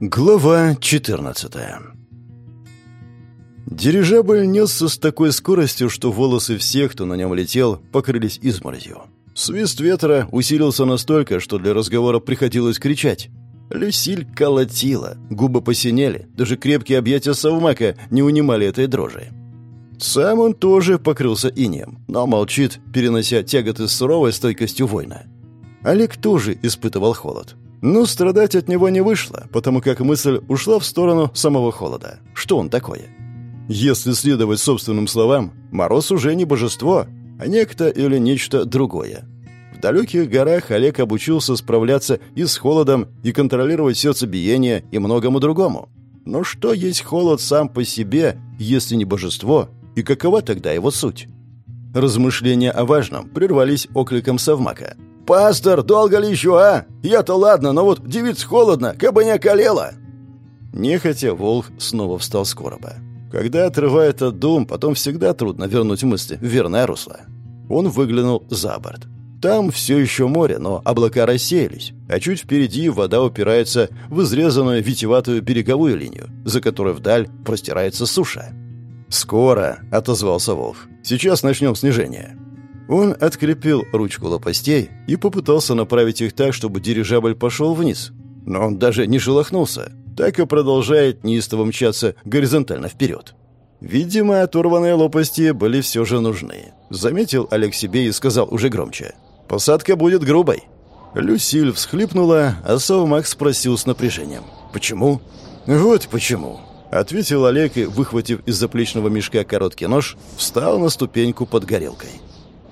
Глава 14 Дирижабль несся с такой скоростью, что волосы всех, кто на нем летел, покрылись изморозью. Свист ветра усилился настолько, что для разговора приходилось кричать. Люсиль колотила, губы посинели, даже крепкие объятия совмака не унимали этой дрожи. Сам он тоже покрылся инеем, но молчит, перенося тяготы с суровой стойкостью воина. Олег тоже испытывал холод. Но страдать от него не вышло, потому как мысль ушла в сторону самого холода. Что он такое? Если следовать собственным словам, Мороз уже не божество, а некто или нечто другое. В далеких горах Олег обучился справляться и с холодом, и контролировать сердцебиение, и многому другому. Но что есть холод сам по себе, если не божество, и какова тогда его суть? Размышления о важном прервались окликом совмака – «Пастор, долго ли еще, а? Я-то ладно, но вот девиц холодно, как бы не околела!» Нехотя Волх снова встал с короба. Когда отрывает от дум, потом всегда трудно вернуть мысли в верное русло. Он выглянул за борт. Там все еще море, но облака рассеялись, а чуть впереди вода упирается в изрезанную витеватую береговую линию, за которой вдаль простирается суша. «Скоро», — отозвался Волх. «Сейчас начнем снижение». Он открепил ручку лопастей и попытался направить их так, чтобы дирижабль пошел вниз. Но он даже не шелохнулся, так и продолжает неистово мчаться горизонтально вперед. Видимо, оторванные лопасти были все же нужны. Заметил Олег себе и сказал уже громче. «Посадка будет грубой». Люсиль всхлипнула, а Совмак спросил с напряжением. «Почему?» «Вот почему», — ответил Олег и, выхватив из заплечного мешка короткий нож, встал на ступеньку под горелкой.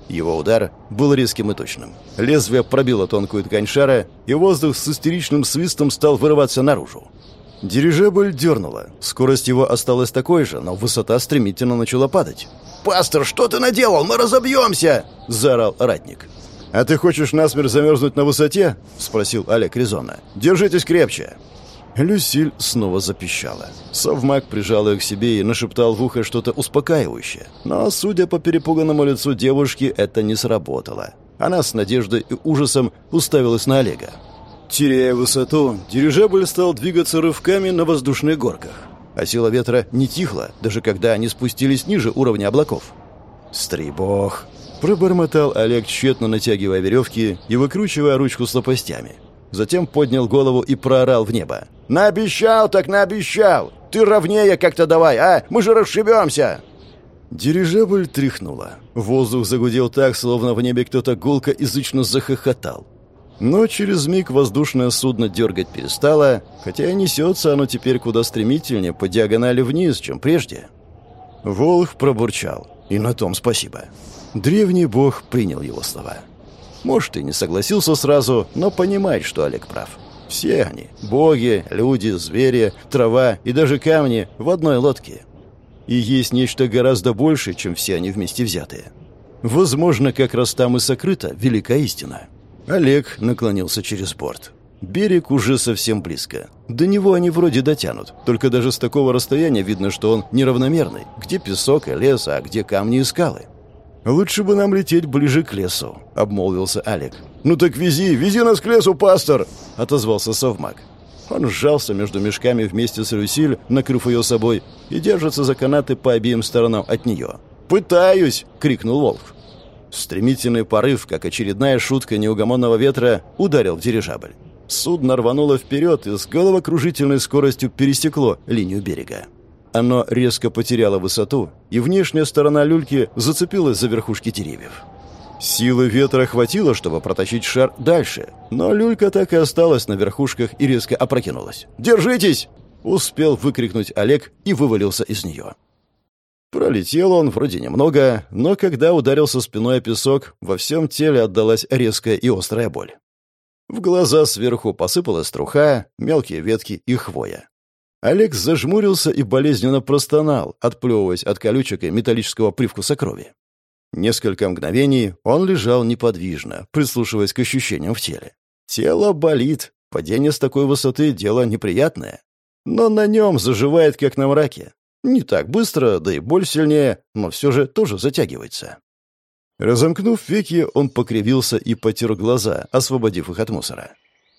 Его удар был резким и точным. Лезвие пробило тонкую ткань шара, и воздух с истеричным свистом стал вырываться наружу. Дирижабль дернуло. Скорость его осталась такой же, но высота стремительно начала падать. «Пастор, что ты наделал? Мы разобьемся!» – заорал ратник. «А ты хочешь насмерть замерзнуть на высоте?» – спросил Олег резонно. «Держитесь крепче!» Люсиль снова запищала. Совмак прижал ее к себе и нашептал в ухо что-то успокаивающее. Но, судя по перепуганному лицу девушки, это не сработало. Она с надеждой и ужасом уставилась на Олега. Теряя высоту, дирижабль стал двигаться рывками на воздушных горках. А сила ветра не тихла, даже когда они спустились ниже уровня облаков. «Стрибог!» – пробормотал Олег, тщетно натягивая веревки и выкручивая ручку с лопастями. Затем поднял голову и проорал в небо. «Наобещал так наобещал! Ты ровнее как-то давай, а? Мы же расшибемся!» Дирижабль тряхнула. Воздух загудел так, словно в небе кто-то гулко язычно захохотал. Но через миг воздушное судно дергать перестало, хотя и несется оно теперь куда стремительнее по диагонали вниз, чем прежде. Волх пробурчал. И на том спасибо. Древний бог принял его слова. Может, и не согласился сразу, но понимает, что Олег прав. Все они – боги, люди, звери, трава и даже камни – в одной лодке. И есть нечто гораздо большее, чем все они вместе взятые. Возможно, как раз там и сокрыта великая истина. Олег наклонился через борт. Берег уже совсем близко. До него они вроде дотянут, только даже с такого расстояния видно, что он неравномерный. Где песок и лес, а где камни и скалы. «Лучше бы нам лететь ближе к лесу», — обмолвился Олег. «Ну так вези, вези нас к лесу, пастор!» — отозвался совмак. Он сжался между мешками вместе с Люсиль, накрыв ее собой, и держится за канаты по обеим сторонам от нее. «Пытаюсь!» — крикнул Волк. Стремительный порыв, как очередная шутка неугомонного ветра, ударил в дирижабль. Судно рвануло вперед и с головокружительной скоростью пересекло линию берега. Оно резко потеряло высоту, и внешняя сторона люльки зацепилась за верхушки деревьев. Силы ветра хватило, чтобы протащить шар дальше, но люлька так и осталась на верхушках и резко опрокинулась. «Держитесь!» — успел выкрикнуть Олег и вывалился из нее. Пролетел он вроде немного, но когда ударился спиной о песок, во всем теле отдалась резкая и острая боль. В глаза сверху посыпалась труха, мелкие ветки и хвоя. Олег зажмурился и болезненно простонал, отплевываясь от колючек и металлического привкуса крови. Несколько мгновений он лежал неподвижно, прислушиваясь к ощущениям в теле. Тело болит, падение с такой высоты — дело неприятное. Но на нем заживает, как на мраке. Не так быстро, да и боль сильнее, но все же тоже затягивается. Разомкнув веки, он покривился и потер глаза, освободив их от мусора.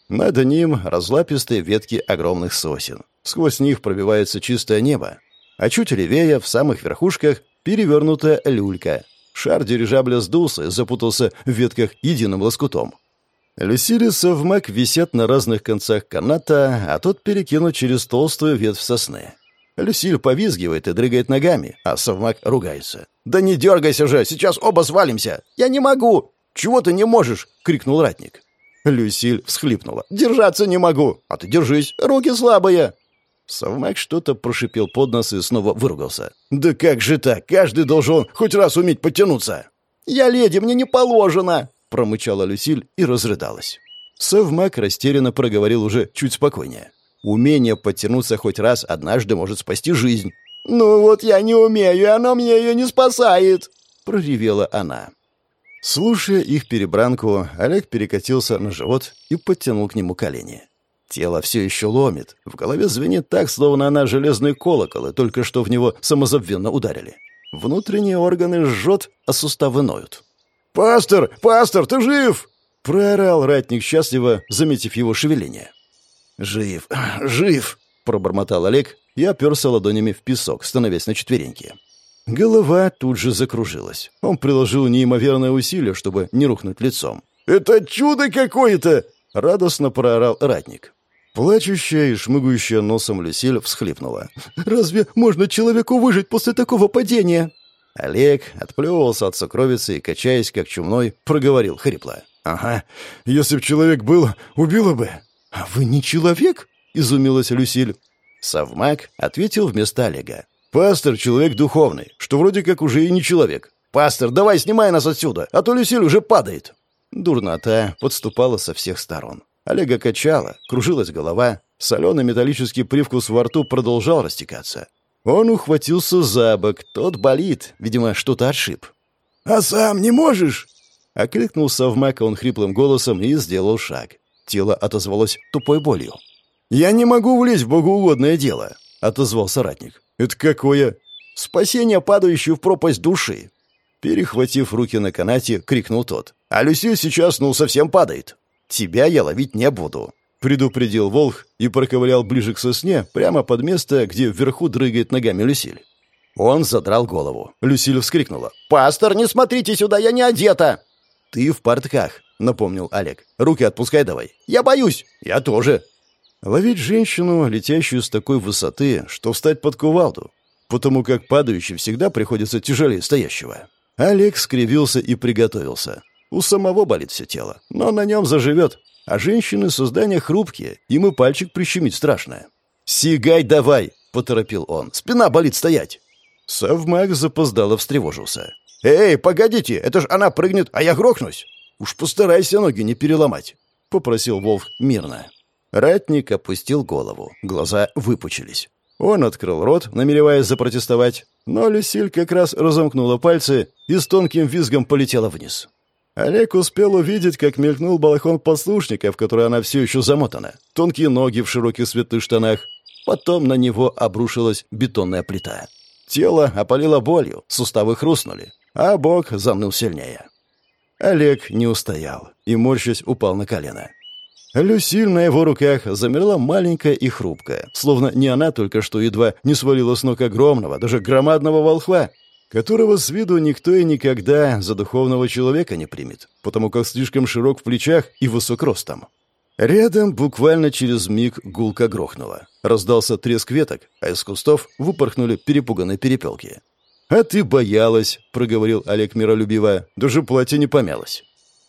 Над ним разлапистые ветки огромных сосен. Сквозь них пробивается чистое небо. А чуть левее, в самых верхушках, перевернутая люлька. Шар дирижабля сдулся запутался в ветках единым лоскутом. Люсиль и Совмак висят на разных концах каната, а тот перекинут через толстую ветвь сосны. Люсиль повизгивает и дрыгает ногами, а Совмак ругается. «Да не дергайся же, сейчас оба свалимся!» «Я не могу!» «Чего ты не можешь?» — крикнул ратник. Люсиль всхлипнула. «Держаться не могу!» «А ты держись, руки слабые!» Совмак что-то прошипел под нос и снова выругался. «Да как же так? Каждый должен хоть раз уметь подтянуться!» «Я леди, мне не положено!» — промычала Люсиль и разрыдалась. Совмак растерянно проговорил уже чуть спокойнее. «Умение подтянуться хоть раз однажды может спасти жизнь». «Ну вот я не умею, и оно мне ее не спасает!» — проревела она. Слушая их перебранку, Олег перекатился на живот и подтянул к нему колени. Тело все еще ломит, в голове звенит так, словно она железный колокол, и только что в него самозабвенно ударили. Внутренние органы жжет, а суставы ноют. «Пастор! Пастор, ты жив?» — проорал ратник счастливо, заметив его шевеление. «Жив, жив!» — пробормотал Олег и оперся ладонями в песок, становясь на четвереньки. Голова тут же закружилась. Он приложил неимоверное усилие, чтобы не рухнуть лицом. «Это чудо какое-то!» — радостно проорал ратник. Плачущая и шмыгающая носом Люсиль всхлипнула. «Разве можно человеку выжить после такого падения?» Олег отплевывался от сокровицы и, качаясь как чумной, проговорил хрипло. «Ага, если б человек был, убило бы». «А вы не человек?» — изумилась Люсиль. Совмак ответил вместо Олега. «Пастор — человек духовный, что вроде как уже и не человек. Пастор, давай снимай нас отсюда, а то Люсиль уже падает». Дурнота подступала со всех сторон. Олега качала, кружилась голова, соленый металлический привкус во рту продолжал растекаться. Он ухватился за бок, тот болит, видимо, что-то отшиб. «А сам не можешь?» Окликнул Совмака он хриплым голосом и сделал шаг. Тело отозвалось тупой болью. «Я не могу влезть в богоугодное дело», — отозвался ратник. «Это какое?» «Спасение, падающее в пропасть души». Перехватив руки на канате, крикнул тот. «А Люсиль сейчас, ну, совсем падает. Тебя я ловить не буду предупредил Волх и проковылял ближе к сосне, прямо под место, где вверху дрыгает ногами Люсиль. Он задрал голову. Люсиль вскрикнула. «Пастор, не смотрите сюда, я не одета!» «Ты в портках», — напомнил Олег. «Руки отпускай давай». «Я боюсь». «Я тоже». Ловить женщину, летящую с такой высоты, что встать под кувалду, потому как падающий всегда приходится тяжелее стоящего. Олег скривился и приготовился. У самого болит все тело, но на нем заживет. А женщины — создания хрупкие, им и пальчик прищемить страшно. «Сигай давай!» — поторопил он. «Спина болит стоять!» Совмак запоздало встревожился. «Эй, погодите, это ж она прыгнет, а я грохнусь!» «Уж постарайся ноги не переломать!» — попросил Волк мирно. Ратник опустил голову, глаза выпучились. Он открыл рот, намереваясь запротестовать, но Люсиль как раз разомкнула пальцы и с тонким визгом полетела вниз. Олег успел увидеть, как мелькнул балахон послушника, в который она все еще замотана, тонкие ноги в широких светлых штанах. Потом на него обрушилась бетонная плита. Тело опалило болью, суставы хрустнули, а бок заныл сильнее. Олег не устоял и, морщась, упал на колено. Люсиль на его руках замерла маленькая и хрупкая, словно не она только что едва не свалила с ног огромного, даже громадного волхва, которого с виду никто и никогда за духовного человека не примет, потому как слишком широк в плечах и высок ростом. Рядом буквально через миг гулко грохнуло. Раздался треск веток, а из кустов выпорхнули перепуганные перепелки. «А ты боялась», — проговорил Олег миролюбиво, — «даже платье не помялось».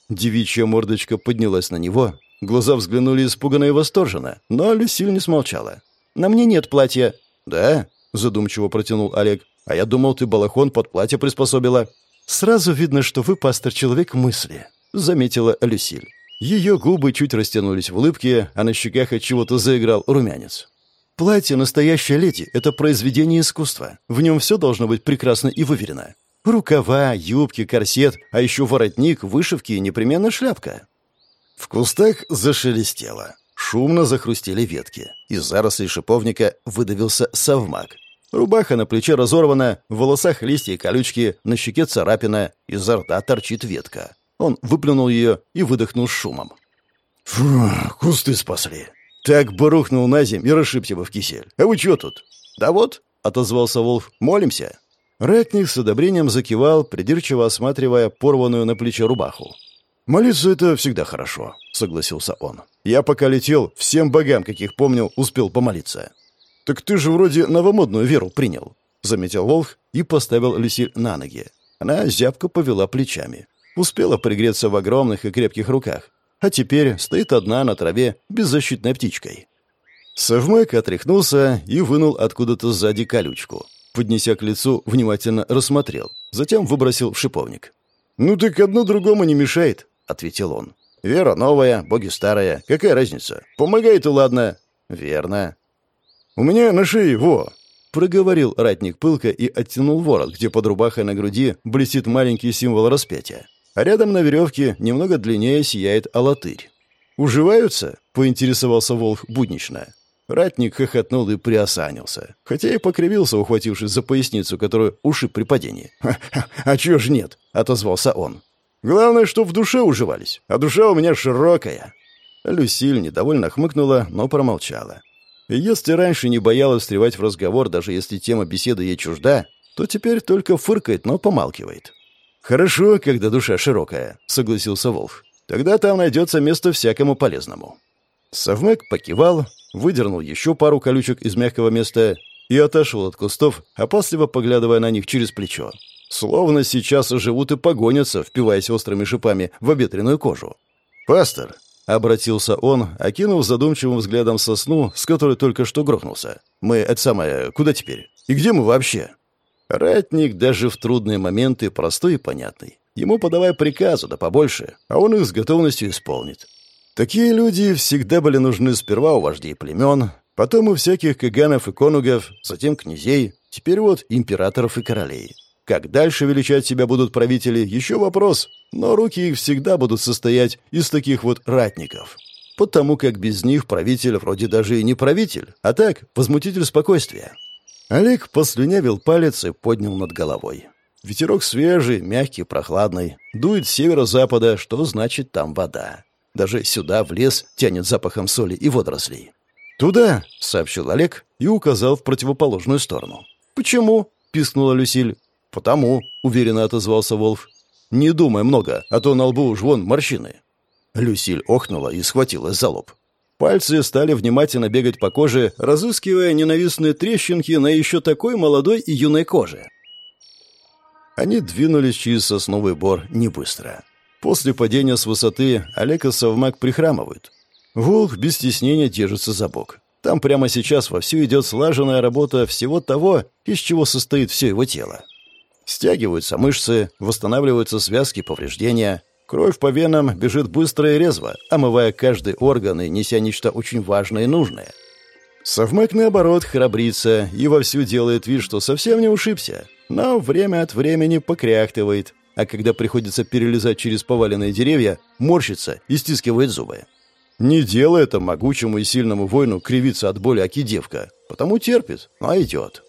Девичья мордочка поднялась на него, глаза взглянули испуганно и восторженно, но Люсиль не смолчала. «На мне нет платья». «Да?» — задумчиво протянул Олег. А я думал, ты балахон под платье приспособила». «Сразу видно, что вы, пастор, человек мысли», — заметила Люсиль. Ее губы чуть растянулись в улыбке, а на щеках от чего-то заиграл румянец. «Платье настоящей леди — это произведение искусства. В нем все должно быть прекрасно и выверено. Рукава, юбки, корсет, а еще воротник, вышивки и непременно шляпка». В кустах зашелестело. Шумно захрустели ветки. Из зарослей шиповника выдавился совмак. Рубаха на плече разорвана, в волосах листья и колючки, на щеке царапина, изо рта торчит ветка. Он выплюнул ее и выдохнул с шумом. Фу, кусты спасли. Так бы рухнул на земь и расшибся бы в кисель. А вы что тут? Да вот, — отозвался Волф, — молимся. Ратник с одобрением закивал, придирчиво осматривая порванную на плече рубаху. «Молиться — это всегда хорошо», — согласился он. «Я пока летел, всем богам, каких помнил, успел помолиться». «Так ты же вроде новомодную веру принял», — заметил Волх и поставил Люсиль на ноги. Она зябко повела плечами. Успела пригреться в огромных и крепких руках. А теперь стоит одна на траве беззащитной птичкой. Совмэк отряхнулся и вынул откуда-то сзади колючку. Поднеся к лицу, внимательно рассмотрел. Затем выбросил в шиповник. «Ну так одно другому не мешает», — ответил он. «Вера новая, боги старая. Какая разница? Помогает и ладно». «Верно». «У меня на шее, во!» — проговорил ратник пылко и оттянул ворот, где под рубахой на груди блестит маленький символ распятия. А рядом на веревке немного длиннее сияет алатырь. «Уживаются?» — поинтересовался Волх буднично. Ратник хохотнул и приосанился, хотя и покривился, ухватившись за поясницу, которую ушиб при падении. «А чё ж нет?» — отозвался он. «Главное, что в душе уживались, а душа у меня широкая». Люсиль недовольно хмыкнула, но промолчала. Если раньше не боялась встревать в разговор, даже если тема беседы ей чужда, то теперь только фыркает, но помалкивает. «Хорошо, когда душа широкая», — согласился Волф. «Тогда там найдется место всякому полезному». Совмек покивал, выдернул еще пару колючек из мягкого места и отошел от кустов, опасливо поглядывая на них через плечо. Словно сейчас оживут и погонятся, впиваясь острыми шипами в обветренную кожу. «Пастор!» — обратился он, окинув задумчивым взглядом сосну, с которой только что грохнулся. «Мы, это самое, куда теперь? И где мы вообще?» Ратник даже в трудные моменты простой и понятный. Ему подавай приказы, да побольше, а он их с готовностью исполнит. Такие люди всегда были нужны сперва у вождей племен, потом у всяких каганов и конугов, затем князей, теперь вот императоров и королей. Как дальше величать себя будут правители, еще вопрос, но руки их всегда будут состоять из таких вот ратников. Потому как без них правитель вроде даже и не правитель, а так, возмутитель спокойствия. Олег послюнявил палец и поднял над головой. Ветерок свежий, мягкий, прохладный. Дует с северо-запада, что значит там вода. Даже сюда, в лес, тянет запахом соли и водорослей. «Туда!» — сообщил Олег и указал в противоположную сторону. «Почему?» — пискнула Люсиль. «Потому», — уверенно отозвался Волф. «Не думай много, а то на лбу уж вон морщины». Люсиль охнула и схватилась за лоб. Пальцы стали внимательно бегать по коже, разыскивая ненавистные трещинки на еще такой молодой и юной коже. Они двинулись через сосновый бор не быстро. После падения с высоты Олег и Совмак прихрамывают. Волк без стеснения держится за бок. Там прямо сейчас вовсю идет слаженная работа всего того, из чего состоит все его тело. Стягиваются мышцы, восстанавливаются связки повреждения. Кровь по венам бежит быстро и резво, омывая каждый орган и неся нечто очень важное и нужное. Совмак, наоборот, храбрится и вовсю делает вид, что совсем не ушибся, но время от времени покряхтывает, а когда приходится перелезать через поваленные деревья, морщится и стискивает зубы. Не делай это могучему и сильному воину кривиться от боли аки девка, потому терпит, а идет.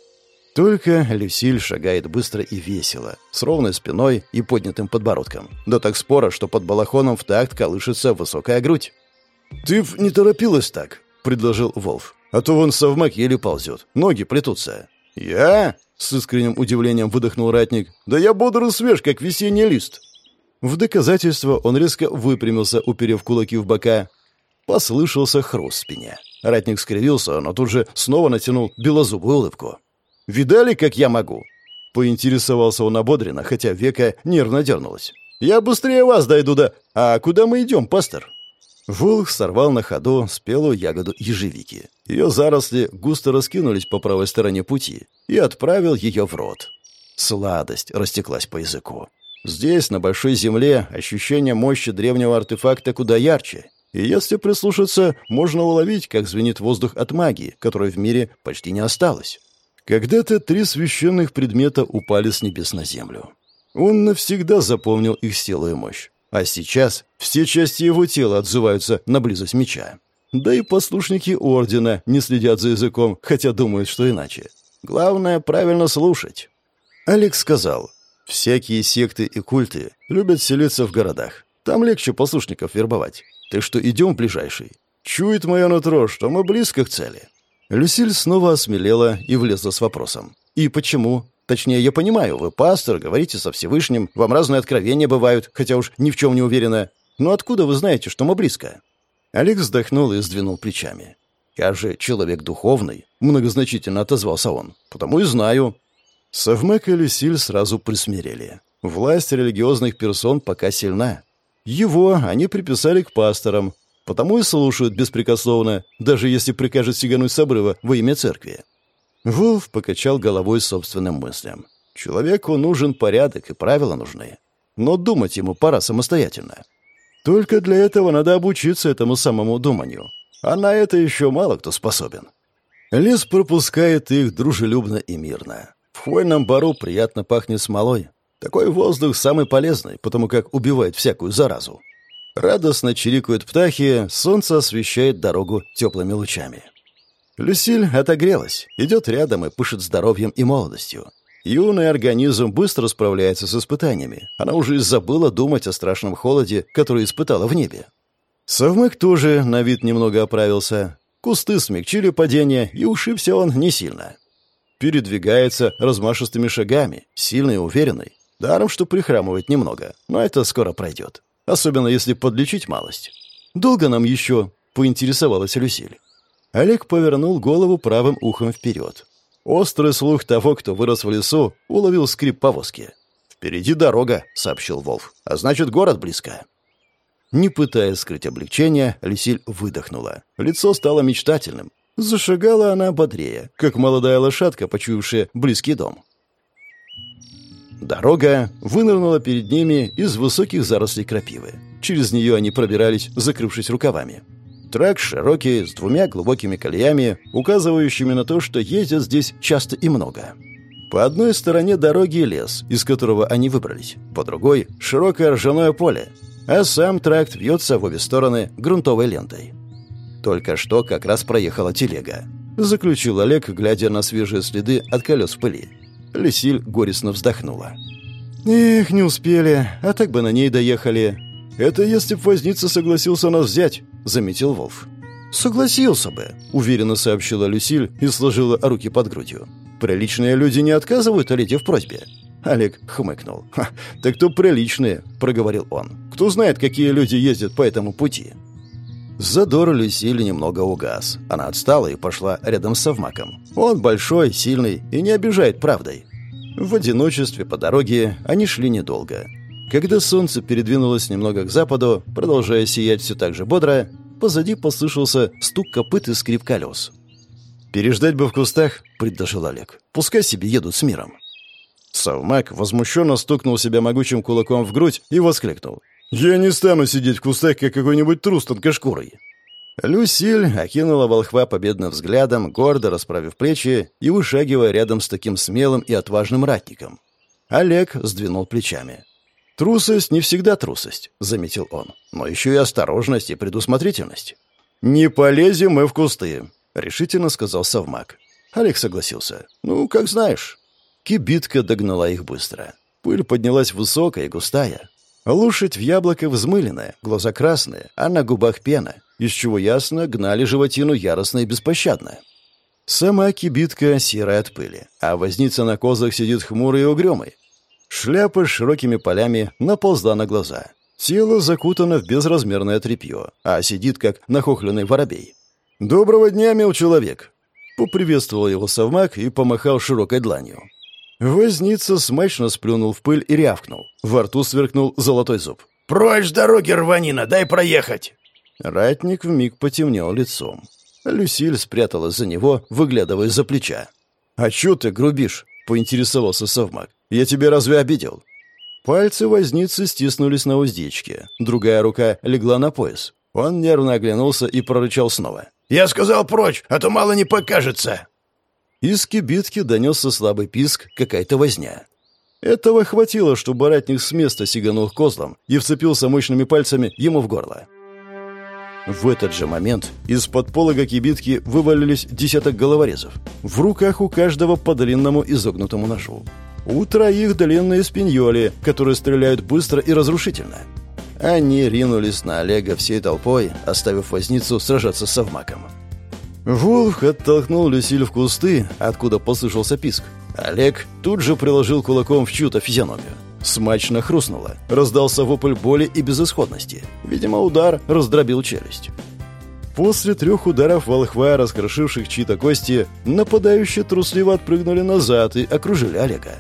Только Люсиль шагает быстро и весело, с ровной спиной и поднятым подбородком. Да так споро, что под балахоном в такт колышется высокая грудь. «Ты б не торопилась так», — предложил Волф. «А то вон совмак еле ползет, ноги плетутся». «Я?» С искренним удивлением выдохнул ратник. «Да я бодр и свеж, как весенний лист!» В доказательство он резко выпрямился, уперев кулаки в бока. Послышался хруст в спине. Ратник скривился, но тут же снова натянул белозубую улыбку. «Видали, как я могу?» Поинтересовался он ободренно, хотя века нервно дернулось. «Я быстрее вас дойду до... А куда мы идем, пастор?» Волк сорвал на ходу спелую ягоду ежевики. Ее заросли густо раскинулись по правой стороне пути и отправил ее в рот. Сладость растеклась по языку. Здесь, на большой земле, ощущение мощи древнего артефакта куда ярче. И если прислушаться, можно уловить, как звенит воздух от магии, которой в мире почти не осталось. Когда-то три священных предмета упали с небес на землю. Он навсегда запомнил их силу и мощь. А сейчас все части его тела отзываются на близость меча. Да и послушники Ордена не следят за языком, хотя думают, что иначе. Главное — правильно слушать. Алекс сказал, всякие секты и культы любят селиться в городах. Там легче послушников вербовать. Так что идем ближайший. Чует мое нутро, что мы близко к цели». Люсиль снова осмелела и влезла с вопросом. «И почему?» Точнее, я понимаю, вы пастор, говорите со Всевышним, вам разные откровения бывают, хотя уж ни в чем не уверена. Но откуда вы знаете, что мы близко?» Олег вздохнул и сдвинул плечами. «Я же человек духовный», — многозначительно отозвался он. «Потому и знаю». Совмек и Люсиль сразу присмирели. Власть религиозных персон пока сильна. Его они приписали к пасторам, потому и слушают беспрекословно, даже если прикажет сигануть с обрыва во имя церкви. Вулф покачал головой собственным мыслям. Человеку нужен порядок и правила нужны. Но думать ему пора самостоятельно. Только для этого надо обучиться этому самому думанию. А на это еще мало кто способен. Лес пропускает их дружелюбно и мирно. В хвойном бару приятно пахнет смолой. Такой воздух самый полезный, потому как убивает всякую заразу. Радостно чирикают птахи, солнце освещает дорогу теплыми лучами. Люсиль отогрелась, идет рядом и пышет здоровьем и молодостью. Юный организм быстро справляется с испытаниями. Она уже и забыла думать о страшном холоде, который испытала в небе. Совмык тоже на вид немного оправился. Кусты смягчили падение, и ушибся он не сильно. Передвигается размашистыми шагами, сильный и уверенный. Даром, что прихрамывает немного, но это скоро пройдет. Особенно если подлечить малость. «Долго нам еще?» — поинтересовалась Люсиль. Олег повернул голову правым ухом вперед. Острый слух того, кто вырос в лесу, уловил скрип повозки. «Впереди дорога», — сообщил Волф. «А значит, город близко». Не пытаясь скрыть облегчение, Люсиль выдохнула. Лицо стало мечтательным. Зашагала она бодрее, как молодая лошадка, почуявшая близкий дом. Дорога вынырнула перед ними из высоких зарослей крапивы. Через нее они пробирались, закрывшись рукавами. Трак широкий, с двумя глубокими колеями, указывающими на то, что ездят здесь часто и много. По одной стороне дороги лес, из которого они выбрались, по другой — широкое ржаное поле, а сам тракт вьется в обе стороны грунтовой лентой. Только что как раз проехала телега. Заключил Олег, глядя на свежие следы от колес в пыли. Лисиль горестно вздохнула. «Эх, не успели, а так бы на ней доехали. Это если б возница согласился нас взять. — заметил Волф. «Согласился бы», — уверенно сообщила Люсиль и сложила руки под грудью. «Приличные люди не отказывают Олете в просьбе». Олег хмыкнул. «Ха, так то приличные», — проговорил он. «Кто знает, какие люди ездят по этому пути?» Задор Люсиль немного угас. Она отстала и пошла рядом с Совмаком. Он большой, сильный и не обижает правдой. В одиночестве по дороге они шли недолго. Когда солнце передвинулось немного к западу, продолжая сиять все так же бодро, позади послышался стук копыт и скрип колес. «Переждать бы в кустах», — предложил Олег. «Пускай себе едут с миром». Савмак возмущенно стукнул себя могучим кулаком в грудь и воскликнул. «Я не стану сидеть в кустах, как какой-нибудь трус тонкошкурой». Люсиль окинула волхва победным взглядом, гордо расправив плечи и вышагивая рядом с таким смелым и отважным ратником. Олег сдвинул плечами. «Трусость не всегда трусость», — заметил он, «но еще и осторожность и предусмотрительность». «Не полезем мы в кусты», — решительно сказал совмак. Олег согласился. «Ну, как знаешь». Кибитка догнала их быстро. Пыль поднялась высокая и густая. Лошадь в яблоко взмыленная, глаза красные, а на губах пена, из чего ясно гнали животину яростно и беспощадно. Сама кибитка серая от пыли, а возница на козлах сидит хмурый и угрюмый, Шляпа с широкими полями наползла на глаза. Тело закутано в безразмерное тряпье, а сидит как нахохленный воробей. «Доброго дня, мил человек!» Поприветствовал его совмак и помахал широкой дланью. Возница смачно сплюнул в пыль и рявкнул. Во рту сверкнул золотой зуб. «Прочь с дороги, рванина, дай проехать!» Ратник вмиг потемнел лицом. Люсиль спряталась за него, выглядывая за плеча. «А чё ты грубишь?» — поинтересовался совмак. Я тебе разве обидел?» Пальцы возницы стиснулись на уздечке. Другая рука легла на пояс. Он нервно оглянулся и прорычал снова. «Я сказал прочь, а то мало не покажется!» Из кибитки донесся слабый писк, какая-то возня. Этого хватило, чтобы ратник с места сиганул к козлам и вцепился мощными пальцами ему в горло. В этот же момент из-под полога кибитки вывалились десяток головорезов. В руках у каждого по длинному изогнутому ножу. У троих длинные спиньоли, которые стреляют быстро и разрушительно. Они ринулись на Олега всей толпой, оставив возницу сражаться с совмаком. Волк оттолкнул Люсиль в кусты, откуда послышался писк. Олег тут же приложил кулаком в чью-то физиономию. Смачно хрустнуло. Раздался вопль боли и безысходности. Видимо, удар раздробил челюсть. После трех ударов волхва, раскрошивших чьи-то кости, нападающие трусливо отпрыгнули назад и окружили Олега.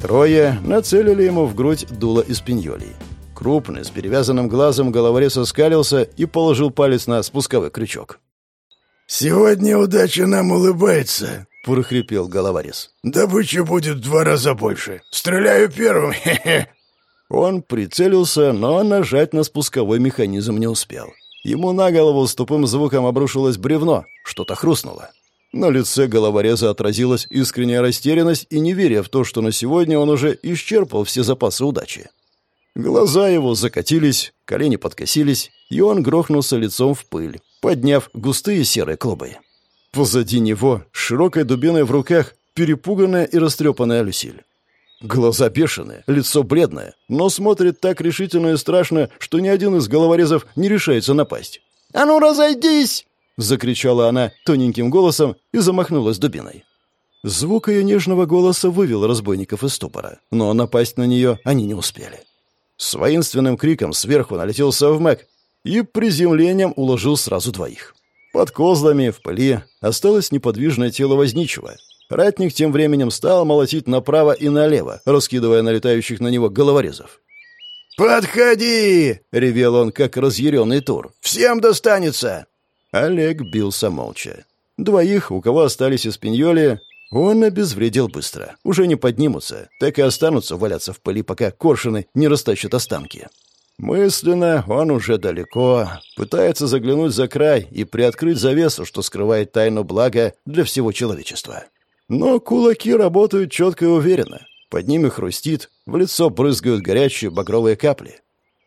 Трое нацелили ему в грудь дуло из пиньолей. Крупный, с перевязанным глазом головорез оскалился и положил палец на спусковой крючок. «Сегодня удача нам улыбается», — прохрипел головорез. «Добычи будет в два раза больше. Стреляю первым, хе-хе». Он прицелился, но нажать на спусковой механизм не успел. Ему на голову с тупым звуком обрушилось бревно, что-то хрустнуло. На лице головореза отразилась искренняя растерянность и неверие в то, что на сегодня он уже исчерпал все запасы удачи. Глаза его закатились, колени подкосились, и он грохнулся лицом в пыль, подняв густые серые клубы. Позади него, широкой дубиной в руках, перепуганная и растрепанная Люсиль. Глаза бешеные, лицо бледное, но смотрит так решительно и страшно, что ни один из головорезов не решается напасть. «А ну, разойдись!» — закричала она тоненьким голосом и замахнулась дубиной. Звук ее нежного голоса вывел разбойников из ступора, но напасть на нее они не успели. С воинственным криком сверху налетел совмак и приземлением уложил сразу двоих. Под козлами, в пыли, осталось неподвижное тело возничего. Ратник тем временем стал молотить направо и налево, раскидывая налетающих на него головорезов. «Подходи!» — ревел он, как разъяренный тур. «Всем достанется!» Олег бился молча. Двоих, у кого остались из пиньоли, он обезвредил быстро. Уже не поднимутся, так и останутся валяться в пыли, пока коршуны не растащат останки. Мысленно он уже далеко, пытается заглянуть за край и приоткрыть завесу, что скрывает тайну блага для всего человечества. Но кулаки работают четко и уверенно. Под ними хрустит, в лицо брызгают горячие багровые капли.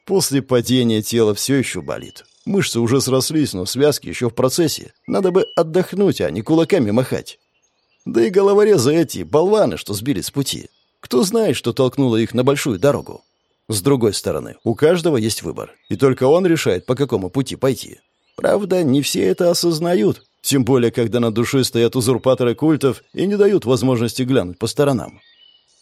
После падения тело все еще болит. Мышцы уже срослись, но связки еще в процессе. Надо бы отдохнуть, а не кулаками махать. Да и головорезы эти, болваны, что сбили с пути. Кто знает, что толкнуло их на большую дорогу. С другой стороны, у каждого есть выбор, и только он решает, по какому пути пойти. Правда, не все это осознают, тем более, когда над душой стоят узурпаторы культов и не дают возможности глянуть по сторонам.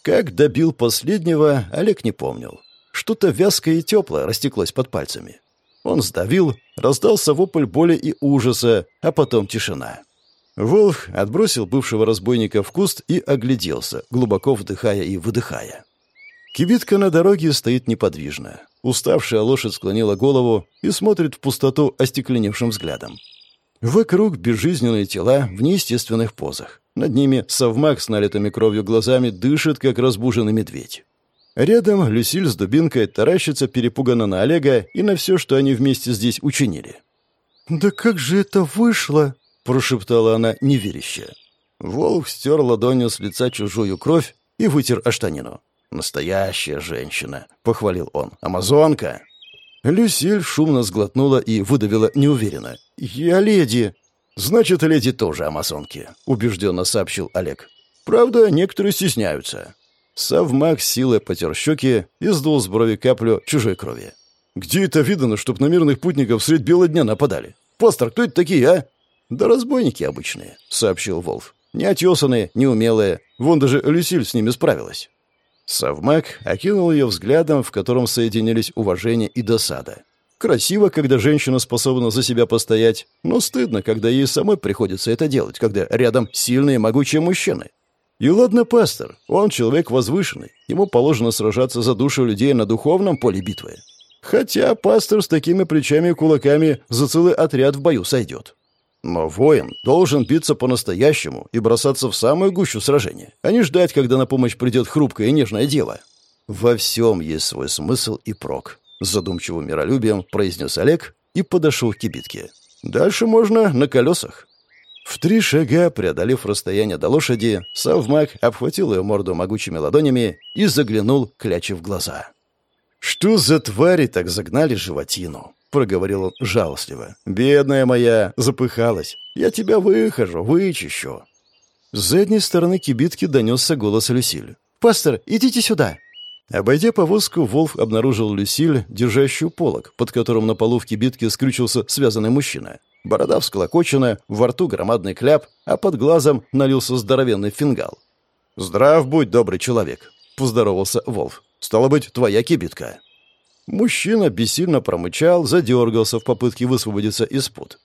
Как добил последнего, Олег не помнил. Что-то вязкое и теплое растеклось под пальцами. Он сдавил, раздался вопль боли и ужаса, а потом тишина. Волк отбросил бывшего разбойника в куст и огляделся, глубоко вдыхая и выдыхая. Кибитка на дороге стоит неподвижно. Уставшая лошадь склонила голову и смотрит в пустоту остекленевшим взглядом. Вокруг безжизненные тела в неестественных позах. Над ними совмак с налитыми кровью глазами дышит, как разбуженный медведь. Рядом Люсиль с дубинкой таращится перепуганно на Олега и на все, что они вместе здесь учинили. «Да как же это вышло?» — прошептала она неверяще. Волк стер ладонью с лица чужую кровь и вытер оштанину. «Настоящая женщина», — похвалил он. «Амазонка». Люсиль шумно сглотнула и выдавила неуверенно. «Я леди». «Значит, леди тоже амазонки», — убежденно сообщил Олег. «Правда, некоторые стесняются». Савмак силой потер щеки и сдул с брови каплю чужой крови. «Где это видано, чтоб на мирных путников средь бела дня нападали? Пастор, кто это такие, а?» «Да разбойники обычные», — сообщил Волф. «Неотесанные, неумелые. Вон даже Люсиль с ними справилась». Савмак окинул ее взглядом, в котором соединились уважение и досада. Красиво, когда женщина способна за себя постоять, но стыдно, когда ей самой приходится это делать, когда рядом сильные могучие мужчины. И ладно пастор, он человек возвышенный, ему положено сражаться за душу людей на духовном поле битвы. Хотя пастор с такими плечами и кулаками за целый отряд в бою сойдет. Но воин должен биться по-настоящему и бросаться в самую гущу сражения, а не ждать, когда на помощь придет хрупкое и нежное дело. Во всем есть свой смысл и прок. С задумчивым миролюбием произнес Олег и подошел к кибитке. Дальше можно на колесах. В три шага, преодолев расстояние до лошади, Савмак обхватил ее морду могучими ладонями и заглянул, кляча в глаза. «Что за твари так загнали животину?» — проговорил он жалостливо. «Бедная моя, запыхалась. Я тебя выхожу, вычищу». С задней стороны кибитки донесся голос Люсиль. «Пастор, идите сюда!» Обойдя повозку, Волф обнаружил Люсиль, держащую полок, под которым на полу в кибитке скрючился связанный мужчина. Борода всколокочена, во рту громадный кляп, а под глазом налился здоровенный фингал. «Здрав будь, добрый человек», — поздоровался Волф. «Стало быть, твоя кибитка». Мужчина бессильно промычал, задергался в попытке высвободиться из пут.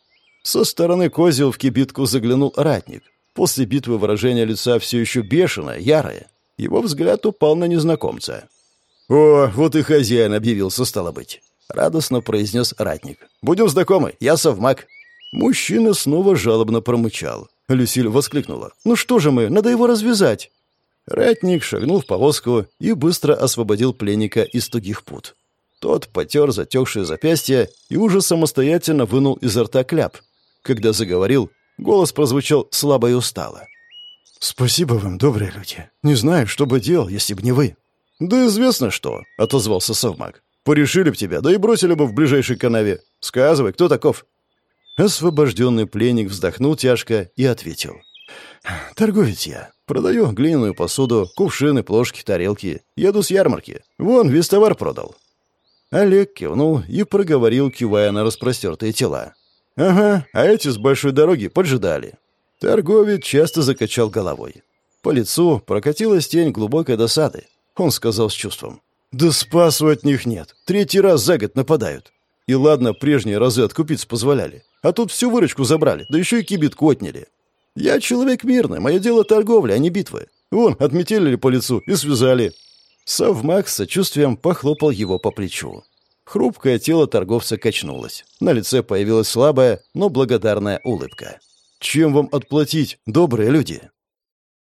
Со стороны козел в кибитку заглянул ратник. После битвы выражение лица все еще бешеное, ярое. Его взгляд упал на незнакомца. «О, вот и хозяин объявился, стало быть», — радостно произнес ратник. «Будем знакомы, я совмак». Мужчина снова жалобно промычал. Люсиль воскликнула. «Ну что же мы, надо его развязать!» Ратник шагнул в повозку и быстро освободил пленника из тугих пут. Тот потер затекшие запястья и уже самостоятельно вынул изо рта кляп. Когда заговорил, голос прозвучал слабо и устало. «Спасибо вам, добрые люди. Не знаю, что бы делал, если бы не вы». «Да известно что», — отозвался совмак. «Порешили б тебя, да и бросили бы в ближайшей канаве. Сказывай, кто таков?» Освобожденный пленник вздохнул тяжко и ответил. «Торговец я. Продаю глиняную посуду, кувшины, плошки, тарелки. Еду с ярмарки. Вон, весь товар продал». Олег кивнул и проговорил, кивая на распростертые тела. «Ага, а эти с большой дороги поджидали». Торговец часто закачал головой. По лицу прокатилась тень глубокой досады. Он сказал с чувством. «Да спасу от них нет. Третий раз за год нападают. И ладно, прежние разы откупиться позволяли. А тут всю выручку забрали, да еще и кибитку отняли. Я человек мирный, мое дело торговля, а не битвы. Вон, отметили по лицу и связали». Совмак с сочувствием похлопал его по плечу. Хрупкое тело торговца качнулось. На лице появилась слабая, но благодарная улыбка. «Чем вам отплатить, добрые люди?»